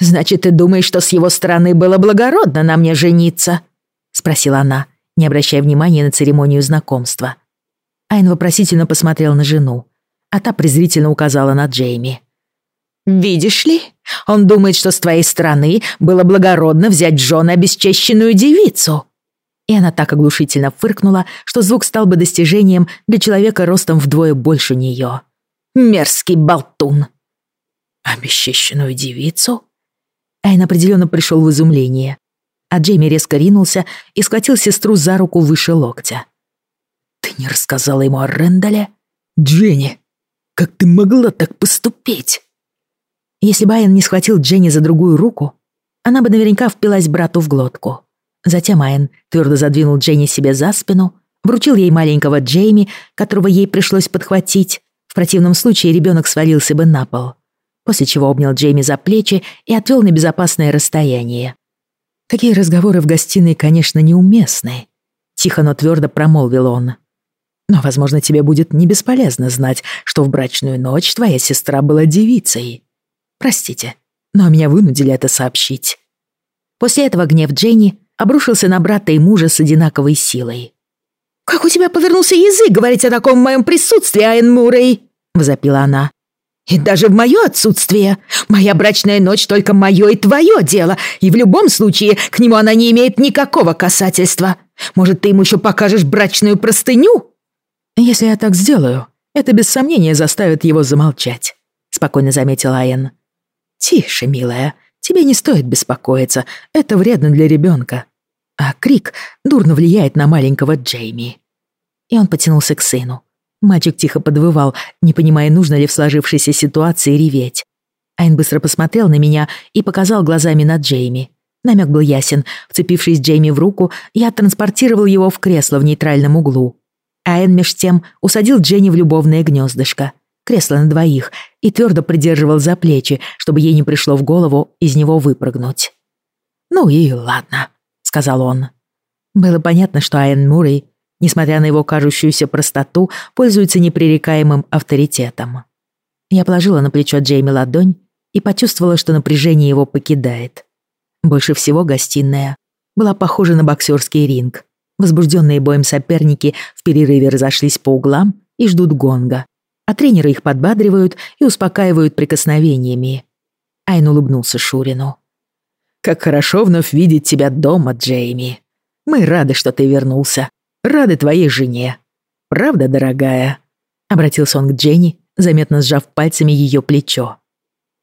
«Значит, ты думаешь, что с его стороны было благородно на мне жениться?» — спросила она, не обращая внимания на церемонию знакомства. Айн вопросительно посмотрел на жену, а та презрительно указала на Джейми. «Видишь ли, он думает, что с твоей стороны было благородно взять в жены обесчещенную девицу». И она так оглушительно фыркнула, что звук стал бы достижением для человека ростом вдвое больше нее. «Мерзкий болтун!» «Обесчещенную девицу?» Айн определенно пришел в изумление, а Джейми резко ринулся и схватил сестру за руку выше локтя. «Ты не рассказала ему о Рэндале? Дженни, как ты могла так поступить?» Если бы Айн не схватил Дженни за другую руку, она бы наверняка впилась брату в глотку. Затем Айн твердо задвинул Дженни себе за спину, вручил ей маленького Джейми, которого ей пришлось подхватить. В противном случае ребенок свалился бы на пол. После чего обнял Джейми за плечи и отвел на безопасное расстояние. Такие разговоры в гостиной, конечно, неуместны. Тихо, но твердо промолвил он. Но, возможно, тебе будет не бесполезно знать, что в брачную ночь твоя сестра была девицей. Простите, но меня вынудили это сообщить». После этого гнев Дженни обрушился на брата и мужа с одинаковой силой. «Как у тебя повернулся язык говорить о таком в моем присутствии, Айн Мурray?» — возопила она. «И даже в мое отсутствие. Моя брачная ночь только мое и твое дело, и в любом случае к нему она не имеет никакого касательства. Может, ты ему еще покажешь брачную простыню?» «Если я так сделаю, это без сомнения заставит его замолчать», — спокойно заметил Айн. «Тише, милая, тебе не стоит беспокоиться, это вредно для ребенка. А крик дурно влияет на маленького Джейми». И он потянулся к сыну. Мальчик тихо подвывал, не понимая, нужно ли в сложившейся ситуации реветь. Айн быстро посмотрел на меня и показал глазами на Джейми. Намек был ясен. Вцепившись Джейми в руку, я транспортировал его в кресло в нейтральном углу. Айн меж тем усадил Дженни в любовное гнездышко кресло на двоих, и твердо придерживал за плечи, чтобы ей не пришло в голову из него выпрыгнуть. «Ну и ладно», — сказал он. Было понятно, что Айен Мурray, несмотря на его кажущуюся простоту, пользуется непререкаемым авторитетом. Я положила на плечо Джейми ладонь и почувствовала, что напряжение его покидает. Больше всего гостиная была похожа на боксерский ринг. Возбужденные боем соперники в перерыве разошлись по углам и ждут гонга, а тренеры их подбадривают и успокаивают прикосновениями. Айн улыбнулся Шурину. «Как хорошо вновь видеть тебя дома, Джейми. Мы рады, что ты вернулся. Рады твоей жене. Правда, дорогая?» Обратился он к Дженни, заметно сжав пальцами ее плечо.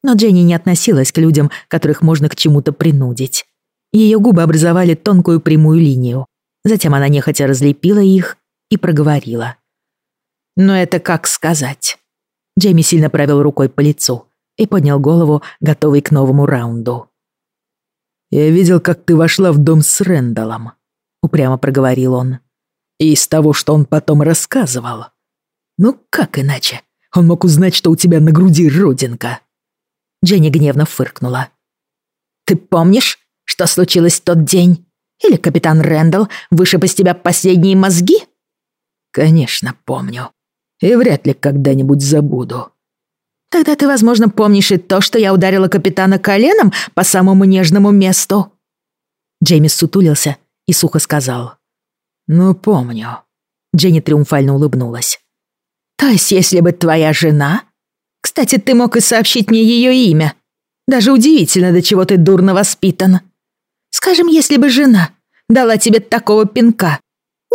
Но Дженни не относилась к людям, которых можно к чему-то принудить. Ее губы образовали тонкую прямую линию. Затем она нехотя разлепила их и проговорила. Но это как сказать. Джейми сильно провел рукой по лицу и поднял голову, готовый к новому раунду. «Я видел, как ты вошла в дом с Рэндаллом», — упрямо проговорил он. «И из того, что он потом рассказывал. Ну, как иначе? Он мог узнать, что у тебя на груди родинка». Дженни гневно фыркнула. «Ты помнишь, что случилось в тот день? Или капитан Рэндалл вышиб из тебя последние мозги?» «Конечно, помню», и вряд ли когда-нибудь забуду. Тогда ты, возможно, помнишь и то, что я ударила капитана коленом по самому нежному месту. Джеймис сутулился и сухо сказал. «Ну, помню». Дженни триумфально улыбнулась. «То есть, если бы твоя жена... Кстати, ты мог и сообщить мне ее имя. Даже удивительно, до чего ты дурно воспитан. Скажем, если бы жена дала тебе такого пинка,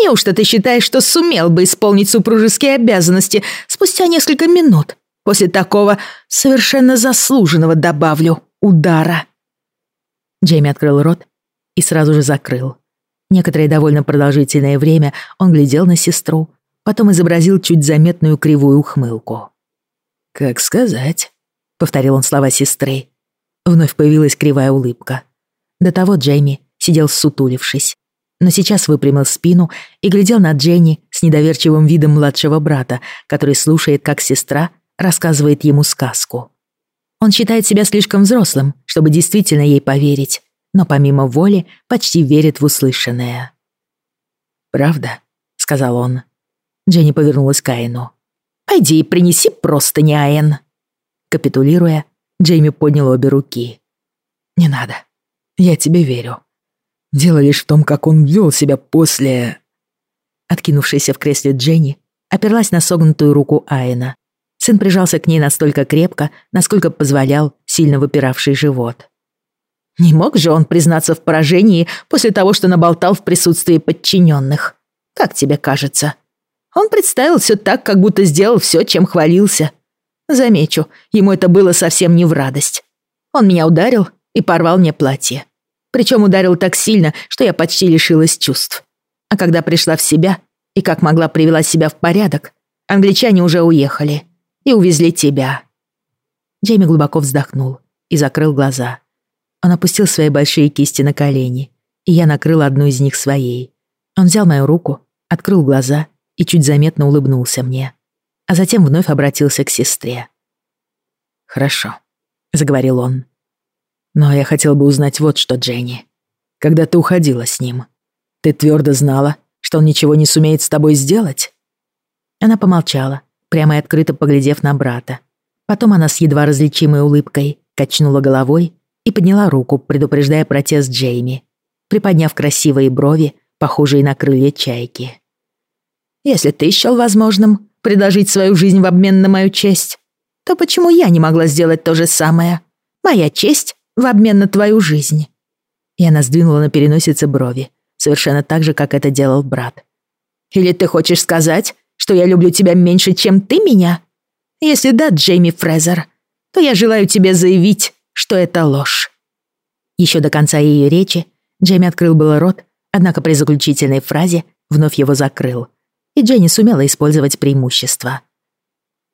Неужто ты считаешь, что сумел бы исполнить супружеские обязанности спустя несколько минут после такого совершенно заслуженного, добавлю, удара?» Джейми открыл рот и сразу же закрыл. Некоторое довольно продолжительное время он глядел на сестру, потом изобразил чуть заметную кривую ухмылку. «Как сказать?» — повторил он слова сестры. Вновь появилась кривая улыбка. До того Джейми сидел сутулившись, но сейчас выпрямил спину и глядел на Дженни с недоверчивым видом младшего брата, который слушает, как сестра рассказывает ему сказку. Он считает себя слишком взрослым, чтобы действительно ей поверить, но помимо воли почти верит в услышанное. «Правда?» — сказал он. Дженни повернулась к Айну. «Пойди и принеси просто не Айн». Капитулируя, Джейми поднял обе руки. «Не надо. Я тебе верю. Дело лишь в том, как он вел себя после...» Откинувшаяся в кресле Дженни оперлась на согнутую руку Айна. Сын прижался к ней настолько крепко, насколько позволял сильно выпиравший живот. Не мог же он признаться в поражении после того, что наболтал в присутствии подчиненных? Как тебе кажется? Он представил все так, как будто сделал все, чем хвалился. Замечу, ему это было совсем не в радость. Он меня ударил и порвал мне платье. Причем ударил так сильно, что я почти лишилась чувств. А когда пришла в себя и как могла привела себя в порядок, англичане уже уехали и увезли тебя. Джейми глубоко вздохнул и закрыл глаза. Он опустил свои большие кисти на колени, и я накрыла одну из них своей. Он взял мою руку, открыл глаза и чуть заметно улыбнулся мне, а затем вновь обратился к сестре. «Хорошо», — заговорил он. «Но я хотел бы узнать вот что, Дженни. Когда ты уходила с ним, ты твердо знала, что он ничего не сумеет с тобой сделать?» Она помолчала, прямо и открыто поглядев на брата. Потом она с едва различимой улыбкой качнула головой и подняла руку, предупреждая протест Джейми, приподняв красивые брови, похожие на крылья чайки. «Если ты счёл возможным предложить свою жизнь в обмен на мою честь, то почему я не могла сделать то же самое? Моя честь в обмен на твою жизнь». И она сдвинула на переносице брови, совершенно так же, как это делал брат. «Или ты хочешь сказать, что я люблю тебя меньше, чем ты меня? Если да, Джейми Фрезер, то я желаю тебе заявить, что это ложь». Еще до конца ее речи Джейми открыл было рот, однако при заключительной фразе вновь его закрыл. И Дженни сумела использовать преимущество.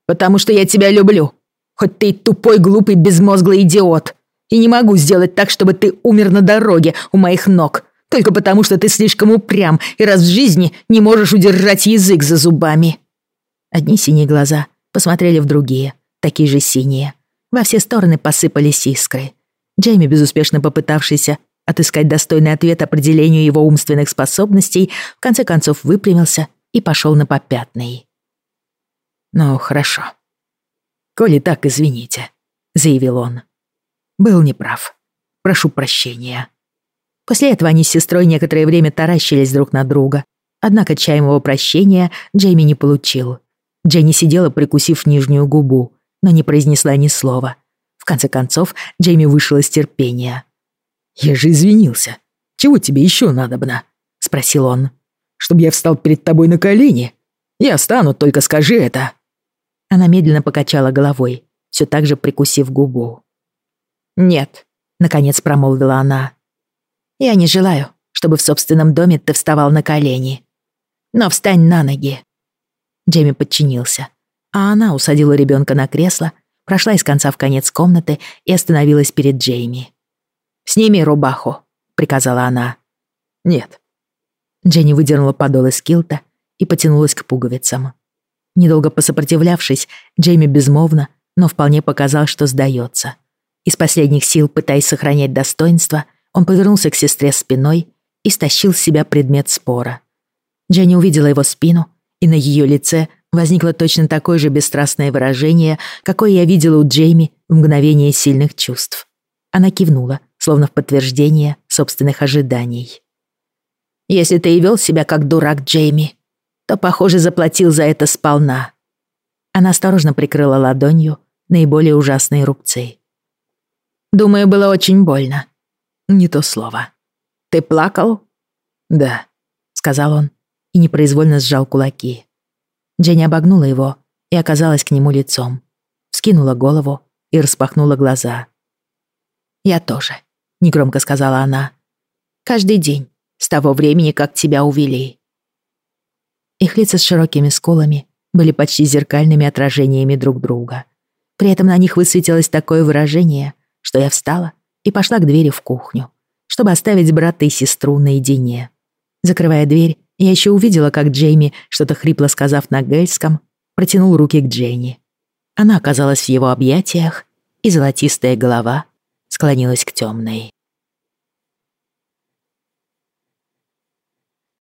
«Потому что я тебя люблю, хоть ты и тупой, глупый, безмозглый идиот, и не могу сделать так, чтобы ты умер на дороге у моих ног, только потому что ты слишком упрям и раз в жизни не можешь удержать язык за зубами». Одни синие глаза посмотрели в другие, такие же синие. Во все стороны посыпались искры. Джейми, безуспешно попытавшийся отыскать достойный ответ определению его умственных способностей, в конце концов выпрямился и пошел на попятный. «Ну, хорошо. Коли так, извините», — заявил он. «Был неправ. Прошу прощения». После этого они с сестрой некоторое время таращились друг на друга. Однако чаемого прощения Джейми не получил. Дженни сидела, прикусив нижнюю губу, но не произнесла ни слова. В конце концов, Джейми вышел из терпения. «Я же извинился. Чего тебе еще надобно?» — спросил он. «Чтоб я встал перед тобой на колени? Я стану, только скажи это». Она медленно покачала головой, все так же прикусив губу. «Нет», — наконец промолвила она. Я не желаю, чтобы в собственном доме ты вставал на колени. Но встань на ноги». Джейми подчинился, а она усадила ребенка на кресло, прошла из конца в конец комнаты и остановилась перед Джейми. «Сними рубаху», — приказала она. «Нет». Дженни выдернула подол из килта и потянулась к пуговицам. Недолго посопротивлявшись, Джейми безмолвно, но вполне показал, что сдается. Из последних сил, пытаясь сохранять достоинство, — он повернулся к сестре спиной и стащил с себя предмет спора. Дженни увидела его спину, и на ее лице возникло точно такое же бесстрастное выражение, какое я видела у Джейми в мгновение сильных чувств. Она кивнула, словно в подтверждение собственных ожиданий. «Если ты и вел себя как дурак, Джейми, то, похоже, заплатил за это сполна». Она осторожно прикрыла ладонью наиболее ужасные рубцы. «Думаю, было очень больно. Не то слово. Ты плакал? Да, сказал он и непроизвольно сжал кулаки. Дженни обогнула его и оказалась к нему лицом. Вскинула голову и распахнула глаза. «Я тоже», — негромко сказала она. Каждый день, с того времени, как тебя увели». Их лица с широкими скулами были почти зеркальными отражениями друг друга. При этом на них высветилось такое выражение, что я встала и пошла к двери в кухню, чтобы оставить брата и сестру наедине. Закрывая дверь, я еще увидела, как Джейми, что-то хрипло сказав на гельском, протянул руки к Дженни. Она оказалась в его объятиях, и золотистая голова склонилась к темной.